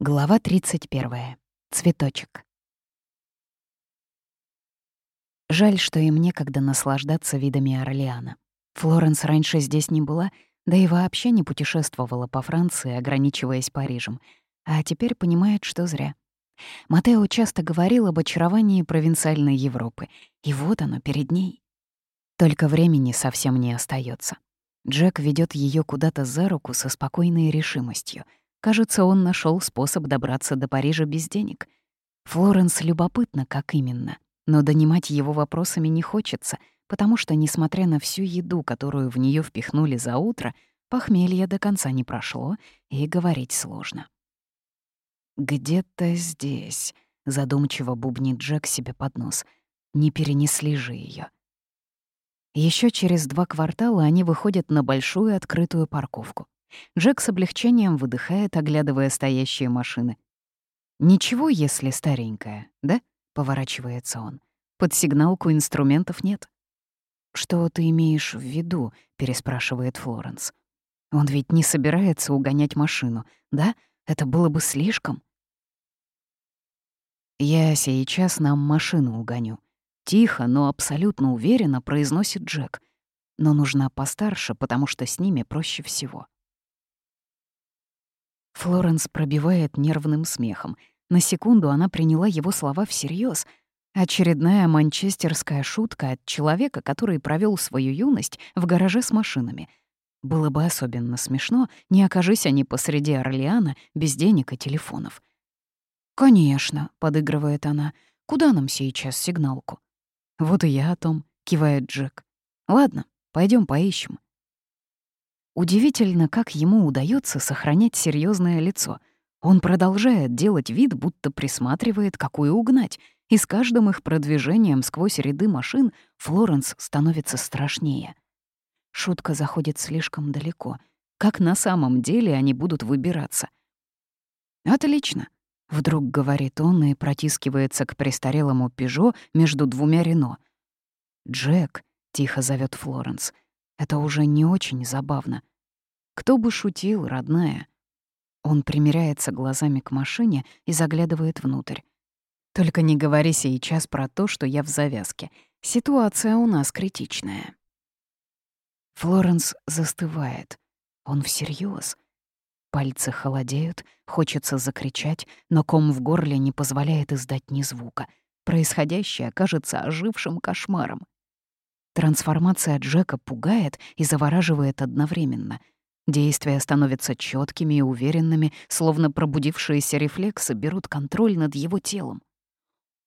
Глава 31. Цветочек. Жаль, что им некогда наслаждаться видами Орлеана. Флоренс раньше здесь не была, да и вообще не путешествовала по Франции, ограничиваясь Парижем, а теперь понимает, что зря. Матео часто говорил об очаровании провинциальной Европы, и вот оно перед ней. Только времени совсем не остается. Джек ведет ее куда-то за руку со спокойной решимостью. Кажется, он нашел способ добраться до Парижа без денег. Флоренс любопытна, как именно, но донимать его вопросами не хочется, потому что, несмотря на всю еду, которую в нее впихнули за утро, похмелье до конца не прошло, и говорить сложно. «Где-то здесь», — задумчиво бубнит Джек себе под нос. «Не перенесли же ее. Еще через два квартала они выходят на большую открытую парковку. Джек с облегчением выдыхает, оглядывая стоящие машины. «Ничего, если старенькая, да?» — поворачивается он. «Под сигналку инструментов нет». «Что ты имеешь в виду?» — переспрашивает Флоренс. «Он ведь не собирается угонять машину, да? Это было бы слишком». «Я сейчас нам машину угоню», Тихо, но абсолютно уверенно произносит Джек. Но нужна постарше, потому что с ними проще всего. Флоренс пробивает нервным смехом. На секунду она приняла его слова всерьез. Очередная манчестерская шутка от человека, который провел свою юность в гараже с машинами. Было бы особенно смешно, не окажись они посреди Орлеана без денег и телефонов. «Конечно», — подыгрывает она, — «куда нам сейчас сигналку?» «Вот и я о том», — кивает Джек. «Ладно, пойдем поищем». Удивительно, как ему удается сохранять серьезное лицо. Он продолжает делать вид, будто присматривает, какую угнать, и с каждым их продвижением сквозь ряды машин Флоренс становится страшнее. Шутка заходит слишком далеко. Как на самом деле они будут выбираться? «Отлично», — вдруг говорит он и протискивается к престарелому «Пежо» между двумя «Рено». «Джек», — тихо зовет Флоренс, — «это уже не очень забавно. Кто бы шутил, родная?» Он примеряется глазами к машине и заглядывает внутрь. «Только не говори сейчас про то, что я в завязке. Ситуация у нас критичная». Флоренс застывает. Он всерьез. Пальцы холодеют, хочется закричать, но ком в горле не позволяет издать ни звука. Происходящее кажется ожившим кошмаром. Трансформация Джека пугает и завораживает одновременно. Действия становятся четкими и уверенными, словно пробудившиеся рефлексы берут контроль над его телом.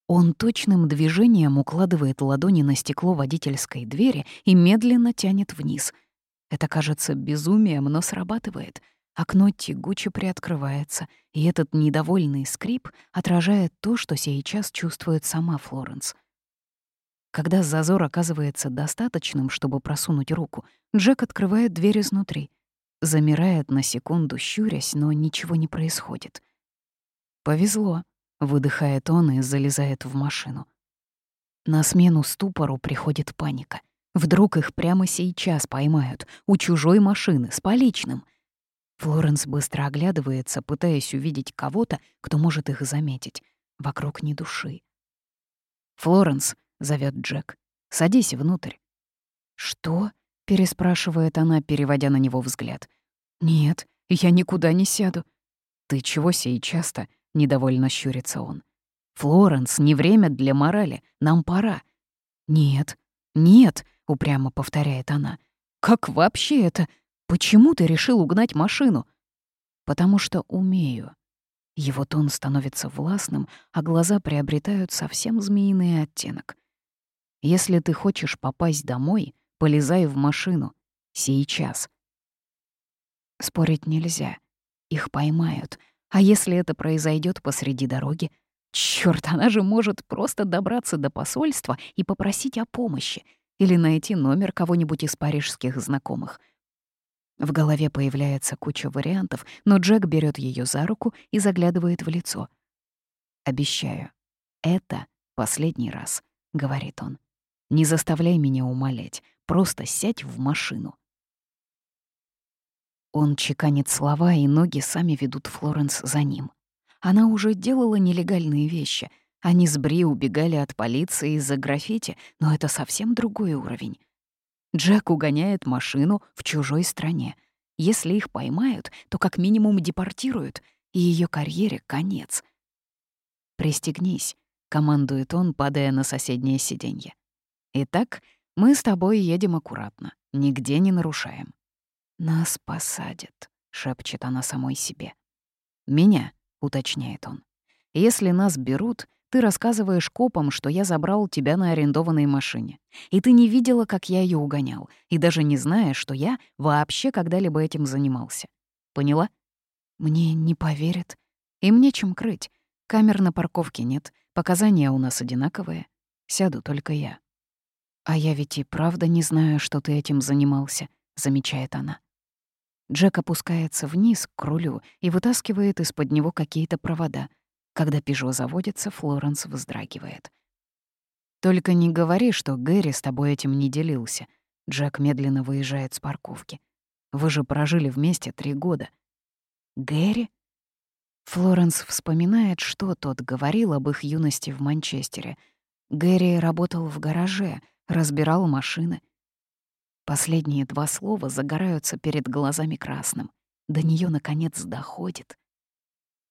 Он точным движением укладывает ладони на стекло водительской двери и медленно тянет вниз. Это кажется безумием, но срабатывает — Окно тягуче приоткрывается, и этот недовольный скрип отражает то, что сейчас чувствует сама Флоренс. Когда зазор оказывается достаточным, чтобы просунуть руку, Джек открывает дверь изнутри. Замирает на секунду, щурясь, но ничего не происходит. «Повезло», — выдыхает он и залезает в машину. На смену ступору приходит паника. Вдруг их прямо сейчас поймают, у чужой машины, с поличным — Флоренс быстро оглядывается, пытаясь увидеть кого-то, кто может их заметить. Вокруг ни души. «Флоренс», — зовет Джек, — «садись внутрь». «Что?» — переспрашивает она, переводя на него взгляд. «Нет, я никуда не сяду». «Ты чего сейчас-то?» — недовольно щурится он. «Флоренс, не время для морали, нам пора». «Нет, нет», — упрямо повторяет она. «Как вообще это Почему ты решил угнать машину? Потому что умею. Его тон становится властным, а глаза приобретают совсем змеиный оттенок. Если ты хочешь попасть домой, полезай в машину. Сейчас. Спорить нельзя. Их поймают. А если это произойдет посреди дороги? Чёрт, она же может просто добраться до посольства и попросить о помощи или найти номер кого-нибудь из парижских знакомых — в голове появляется куча вариантов, но Джек берет ее за руку и заглядывает в лицо. «Обещаю, это последний раз», — говорит он. «Не заставляй меня умолять, просто сядь в машину». Он чеканит слова, и ноги сами ведут Флоренс за ним. Она уже делала нелегальные вещи. Они с Бри убегали от полиции из-за граффити, но это совсем другой уровень. Джек угоняет машину в чужой стране. Если их поймают, то как минимум депортируют, и ее карьере конец. «Пристегнись», — командует он, падая на соседнее сиденье. «Итак, мы с тобой едем аккуратно, нигде не нарушаем». «Нас посадят», — шепчет она самой себе. «Меня», — уточняет он. «Если нас берут, ты рассказываешь копам, что я забрал тебя на арендованной машине. И ты не видела, как я ее угонял, и даже не знаешь, что я вообще когда-либо этим занимался. Поняла? Мне не поверят. Им нечем крыть. Камер на парковке нет, показания у нас одинаковые. Сяду только я. А я ведь и правда не знаю, что ты этим занимался, замечает она. Джек опускается вниз к рулю и вытаскивает из-под него какие-то провода — когда Пежо заводится, Флоренс вздрагивает. «Только не говори, что Гэри с тобой этим не делился». Джек медленно выезжает с парковки. «Вы же прожили вместе три года». «Гэри?» Флоренс вспоминает, что тот говорил об их юности в Манчестере. Гэри работал в гараже, разбирал машины. Последние два слова загораются перед глазами красным. До нее наконец доходит.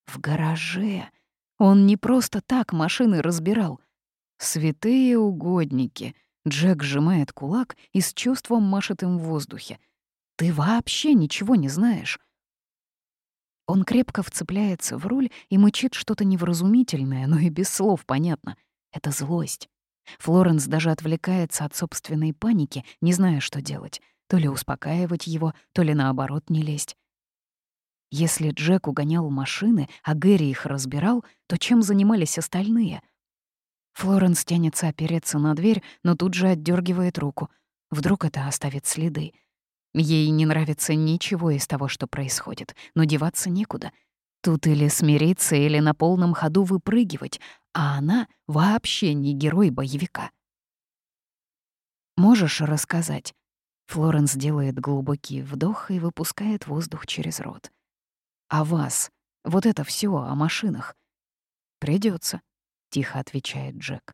В гараже он не просто так машины разбирал. Святые угодники. Джек сжимает кулак и с чувством машет им в воздухе. Ты вообще ничего не знаешь. Он крепко вцепляется в руль и мычит что-то невразумительное, но и без слов понятно. Это злость. Флоренс даже отвлекается от собственной паники, не зная, что делать. То ли успокаивать его, то ли наоборот не лезть. Если Джек угонял машины, а Гэри их разбирал, то чем занимались остальные? Флоренс тянется опереться на дверь, но тут же отдергивает руку. Вдруг это оставит следы. Ей не нравится ничего из того, что происходит, но деваться некуда. Тут или смириться, или на полном ходу выпрыгивать, а она вообще не герой боевика. «Можешь рассказать?» Флоренс делает глубокий вдох и выпускает воздух через рот. А вас? Вот это все о машинах?» Придется, тихо отвечает Джек.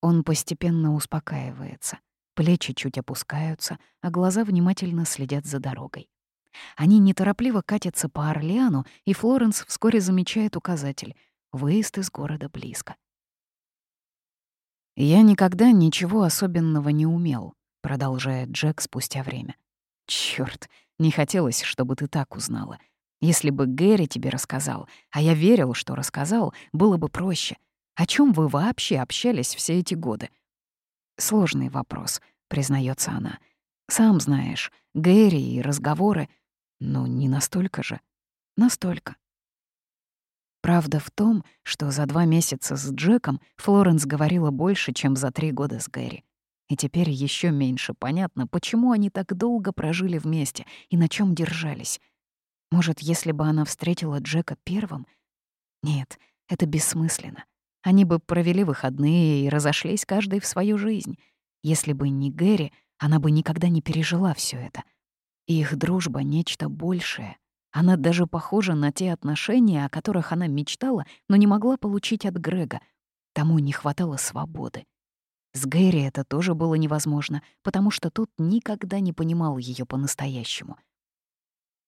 Он постепенно успокаивается. Плечи чуть опускаются, а глаза внимательно следят за дорогой. Они неторопливо катятся по Орлеану, и Флоренс вскоре замечает указатель «Выезд из города близко». «Я никогда ничего особенного не умел», — продолжает Джек спустя время. «Чёрт, не хотелось, чтобы ты так узнала. Если бы Гэри тебе рассказал, а я верил, что рассказал, было бы проще. О чем вы вообще общались все эти годы? Сложный вопрос, признается она. Сам знаешь, Гэри и разговоры, ну не настолько же. Настолько. Правда в том, что за два месяца с Джеком Флоренс говорила больше, чем за три года с Гэри. И теперь еще меньше понятно, почему они так долго прожили вместе и на чем держались. Может, если бы она встретила Джека первым? Нет, это бессмысленно. Они бы провели выходные и разошлись каждый в свою жизнь. Если бы не Гэри, она бы никогда не пережила все это. И их дружба — нечто большее. Она даже похожа на те отношения, о которых она мечтала, но не могла получить от Грега. Тому не хватало свободы. С Гэри это тоже было невозможно, потому что тот никогда не понимал ее по-настоящему —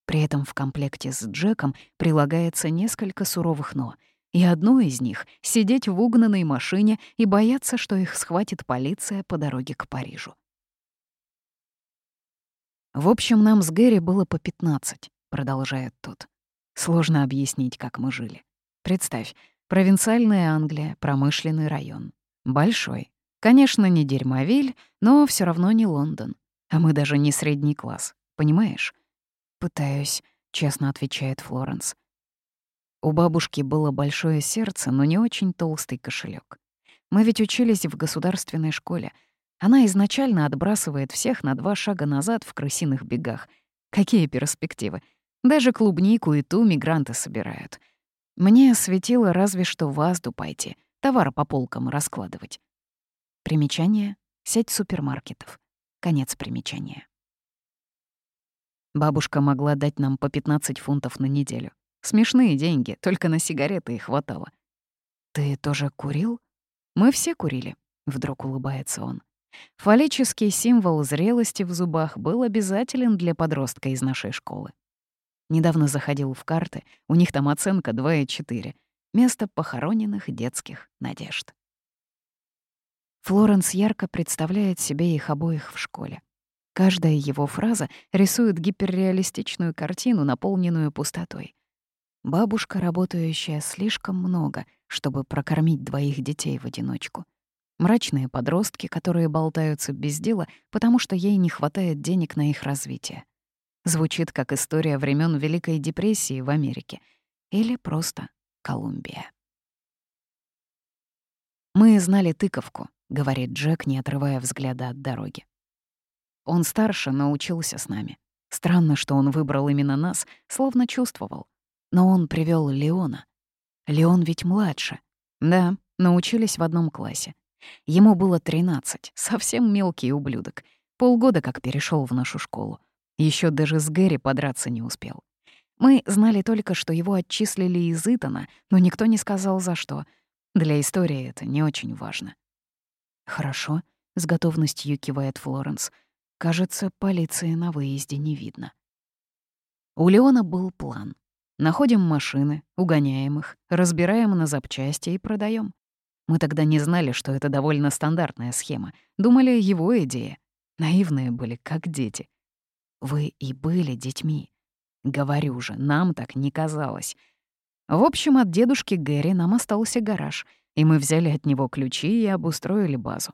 при этом в комплекте с Джеком прилагается несколько суровых «но», и одно из них — сидеть в угнанной машине и бояться, что их схватит полиция по дороге к Парижу. «В общем, нам с Гэри было по 15», — продолжает тот. «Сложно объяснить, как мы жили. Представь, провинциальная Англия, промышленный район. Большой. Конечно, не дерьмовиль, но все равно не Лондон. А мы даже не средний класс, понимаешь? «Пытаюсь», — честно отвечает Флоренс. У бабушки было большое сердце, но не очень толстый кошелек. Мы ведь учились в государственной школе. Она изначально отбрасывает всех на два шага назад в крысиных бегах. Какие перспективы? Даже клубнику и ту мигранты собирают. Мне светило разве что в Азду пойти, товар по полкам раскладывать. Примечание — сеть супермаркетов. Конец примечания. Бабушка могла дать нам по 15 фунтов на неделю. Смешные деньги, только на сигареты и хватало. «Ты тоже курил?» «Мы все курили», — вдруг улыбается он. Фаллический символ зрелости в зубах был обязателен для подростка из нашей школы. Недавно заходил в карты, у них там оценка 2,4. Место похороненных детских надежд. Флоренс ярко представляет себе их обоих в школе. Каждая его фраза рисует гиперреалистичную картину, наполненную пустотой. Бабушка, работающая слишком много, чтобы прокормить двоих детей в одиночку. Мрачные подростки, которые болтаются без дела, потому что ей не хватает денег на их развитие. Звучит как история времен Великой депрессии в Америке. Или просто Колумбия. «Мы знали тыковку», — говорит Джек, не отрывая взгляда от дороги. Он старше, но учился с нами. Странно, что он выбрал именно нас, словно чувствовал. Но он привел Леона. Леон ведь младше. Да, научились в одном классе. Ему было 13, совсем мелкий ублюдок. Полгода как перешел в нашу школу. Еще даже с Гэри подраться не успел. Мы знали только, что его отчислили из Итана, но никто не сказал, за что. Для истории это не очень важно. «Хорошо», — с готовностью кивает Флоренс. «Кажется, полиции на выезде не видно». У Леона был план. Находим машины, угоняем их, разбираем на запчасти и продаем. Мы тогда не знали, что это довольно стандартная схема. Думали, его идея. Наивные были, как дети. Вы и были детьми. Говорю же, нам так не казалось. В общем, от дедушки Гэри нам остался гараж, и мы взяли от него ключи и обустроили базу.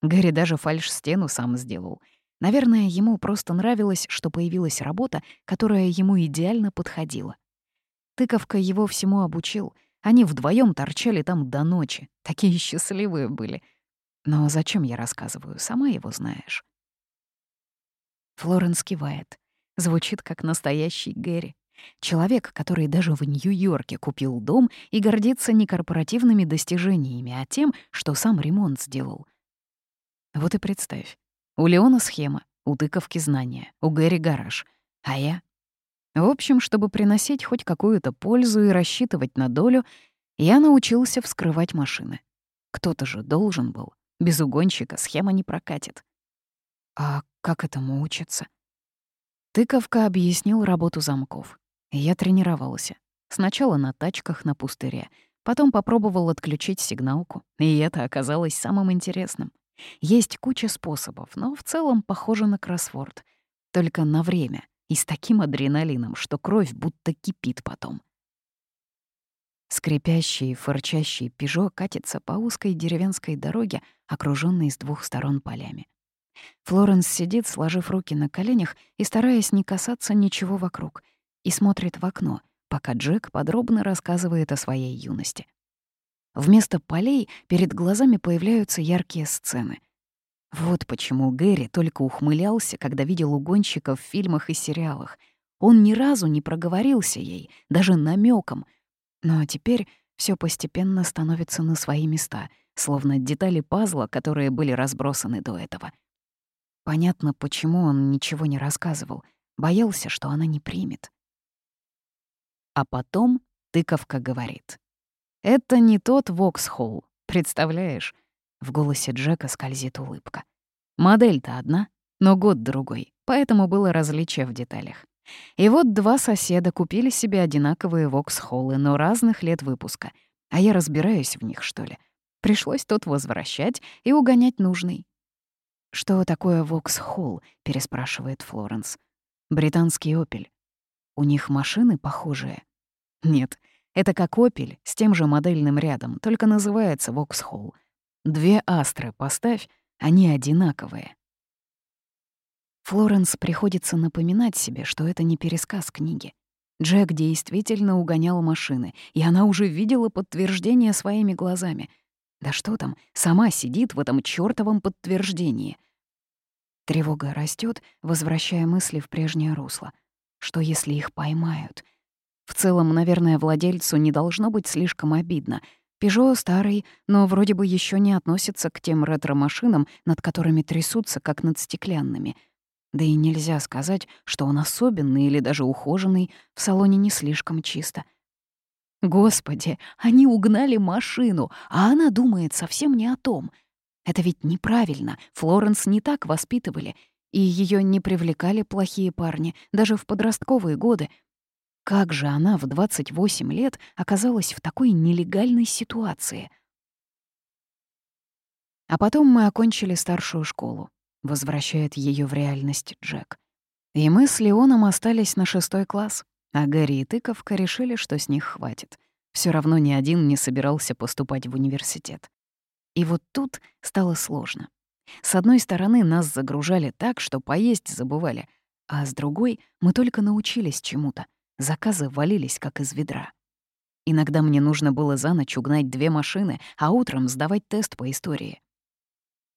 Гэри даже фальш-стену сам сделал. Наверное, ему просто нравилось, что появилась работа, которая ему идеально подходила. Тыковка его всему обучил. Они вдвоем торчали там до ночи. Такие счастливые были. Но зачем я рассказываю, сама его знаешь. Флоренс кивает. Звучит как настоящий Гэри. Человек, который даже в Нью-Йорке купил дом и гордится не корпоративными достижениями, а тем, что сам ремонт сделал. Вот и представь. У Леона схема, у тыковки знания, у Гэри гараж. А я? В общем, чтобы приносить хоть какую-то пользу и рассчитывать на долю, я научился вскрывать машины. Кто-то же должен был. Без угонщика схема не прокатит. А как этому учатся? Тыковка объяснил работу замков. Я тренировался. Сначала на тачках на пустыре, потом попробовал отключить сигналку, и это оказалось самым интересным. Есть куча способов, но в целом похоже на кроссворд. Только на время и с таким адреналином, что кровь будто кипит потом. Скрипящий фырчащий «Пежо» катится по узкой деревенской дороге, окружённой с двух сторон полями. Флоренс сидит, сложив руки на коленях и стараясь не касаться ничего вокруг, и смотрит в окно, пока Джек подробно рассказывает о своей юности. Вместо полей перед глазами появляются яркие сцены. Вот почему Гэри только ухмылялся, когда видел угонщиков в фильмах и сериалах. Он ни разу не проговорился ей, даже намеком. Но теперь все постепенно становится на свои места, словно детали пазла, которые были разбросаны до этого — Понятно, почему он ничего не рассказывал. Боялся, что она не примет. А потом тыковка говорит. «Это не тот Воксхолл, представляешь?» В голосе Джека скользит улыбка. «Модель-то одна, но год другой, поэтому было различие в деталях. И вот два соседа купили себе одинаковые Воксхоллы, но разных лет выпуска. А я разбираюсь в них, что ли. Пришлось тот возвращать и угонять нужный. «Что такое Воксхолл?» — переспрашивает Флоренс. «Британский «Опель». У них машины похожие?» «Нет, это как «Опель» с тем же модельным рядом, только называется Воксхолл. Две «Астры» поставь, они одинаковые». Флоренс приходится напоминать себе, что это не пересказ книги. Джек действительно угонял машины, и она уже видела подтверждение своими глазами — да что там, сама сидит в этом чёртовом подтверждении. Тревога растет, возвращая мысли в прежнее русло. Что если их поймают? В целом, наверное, владельцу не должно быть слишком обидно. Пежо старый, но вроде бы еще не относится к тем ретро-машинам, над которыми трясутся, как над стеклянными. Да и нельзя сказать, что он особенный или даже ухоженный, в салоне не слишком чисто. Господи, они угнали машину, а она думает совсем не о том. Это ведь неправильно, Флоренс не так воспитывали, и ее не привлекали плохие парни, даже в подростковые годы. Как же она в 28 лет оказалась в такой нелегальной ситуации? А потом мы окончили старшую школу. Возвращает ее в реальность Джек. И мы с Леоном остались на шестой класс, а Гарри и Тыковка решили, что с них хватит. Все равно ни один не собирался поступать в университет. И вот тут стало сложно. С одной стороны, нас загружали так, что поесть забывали, а с другой мы только научились чему-то. Заказы валились, как из ведра. Иногда мне нужно было за ночь угнать две машины, а утром сдавать тест по истории.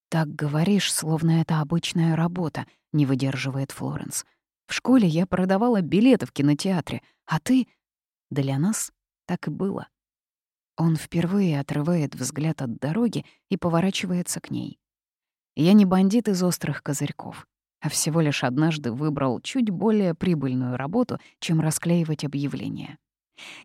«Так говоришь, словно это обычная работа», — не выдерживает Флоренс. «В школе я продавала билеты в кинотеатре, а ты...» Для нас так и было. Он впервые отрывает взгляд от дороги и поворачивается к ней. Я не бандит из острых козырьков, а всего лишь однажды выбрал чуть более прибыльную работу, чем расклеивать объявления.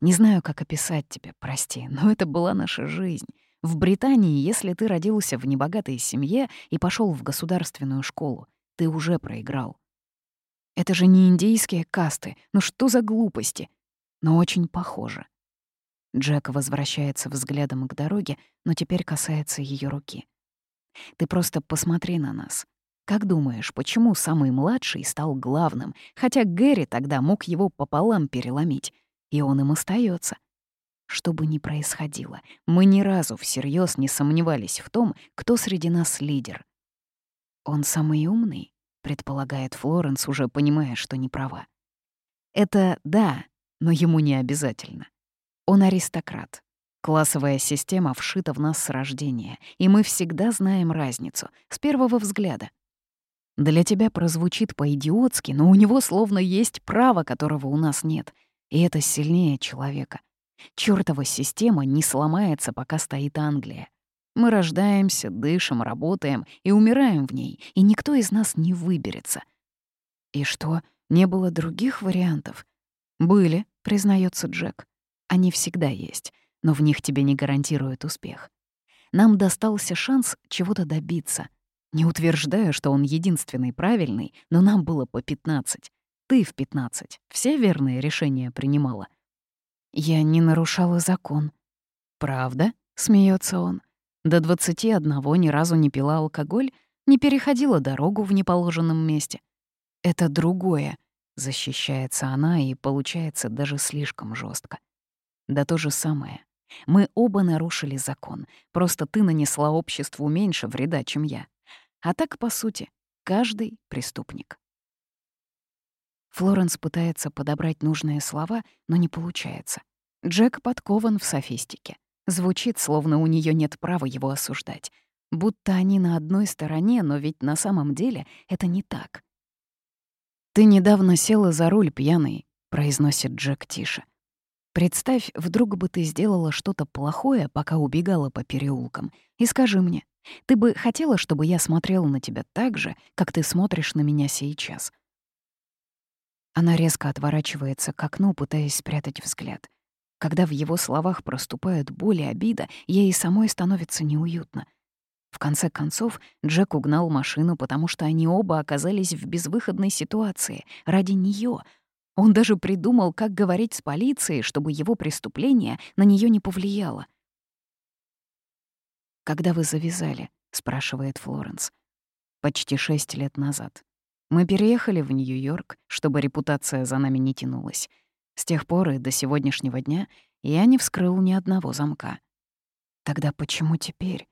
Не знаю, как описать тебе, прости, но это была наша жизнь. В Британии, если ты родился в небогатой семье и пошел в государственную школу, ты уже проиграл. Это же не индейские касты, ну что за глупости? Но очень похоже. Джек возвращается взглядом к дороге, но теперь касается ее руки. Ты просто посмотри на нас. Как думаешь, почему самый младший стал главным, хотя Гэри тогда мог его пополам переломить, и он им остается? Что бы ни происходило, мы ни разу всерьез не сомневались в том, кто среди нас лидер. Он самый умный, предполагает Флоренс, уже понимая, что не права. Это да, но ему не обязательно. Он аристократ, Классовая система вшита в нас с рождения, и мы всегда знаем разницу, с первого взгляда. Для тебя прозвучит по-идиотски, но у него словно есть право, которого у нас нет, и это сильнее человека. Чёртова система не сломается, пока стоит Англия. Мы рождаемся, дышим, работаем и умираем в ней, и никто из нас не выберется. И что, не было других вариантов? Были, признается Джек. Они всегда есть но в них тебе не гарантируют успех. Нам достался шанс чего-то добиться. Не утверждаю, что он единственный правильный, но нам было по 15. Ты в 15. Все верные решения принимала. Я не нарушала закон. Правда? Смеется он. До 21 ни разу не пила алкоголь, не переходила дорогу в неположенном месте. Это другое, защищается она и получается даже слишком жестко. Да то же самое. Мы оба нарушили закон, просто ты нанесла обществу меньше вреда, чем я. А так, по сути, каждый преступник. Флоренс пытается подобрать нужные слова, но не получается. Джек подкован в софистике. Звучит, словно у нее нет права его осуждать. Будто они на одной стороне, но ведь на самом деле это не так. «Ты недавно села за руль пьяный», — произносит Джек тише. Представь, вдруг бы ты сделала что-то плохое, пока убегала по переулкам, и скажи мне, ты бы хотела, чтобы я смотрел на тебя так же, как ты смотришь на меня сейчас?» Она резко отворачивается к окну, пытаясь спрятать взгляд. Когда в его словах проступают боль и обида, ей самой становится неуютно. В конце концов, Джек угнал машину, потому что они оба оказались в безвыходной ситуации. Ради нее, он даже придумал, как говорить с полицией, чтобы его преступление на нее не повлияло. «Когда вы завязали?» — спрашивает Флоренс. «Почти шесть лет назад. Мы переехали в Нью-Йорк, чтобы репутация за нами не тянулась. С тех пор и до сегодняшнего дня я не вскрыл ни одного замка. Тогда почему теперь?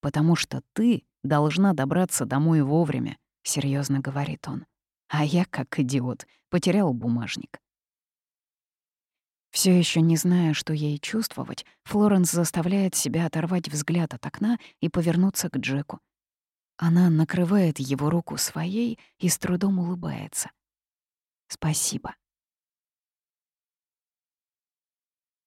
Потому что ты должна добраться домой вовремя, серьезно говорит он. А я, как идиот, потерял бумажник. Все еще не зная, что ей чувствовать, Флоренс заставляет себя оторвать взгляд от окна и повернуться к Джеку. Она накрывает его руку своей и с трудом улыбается. «Спасибо»,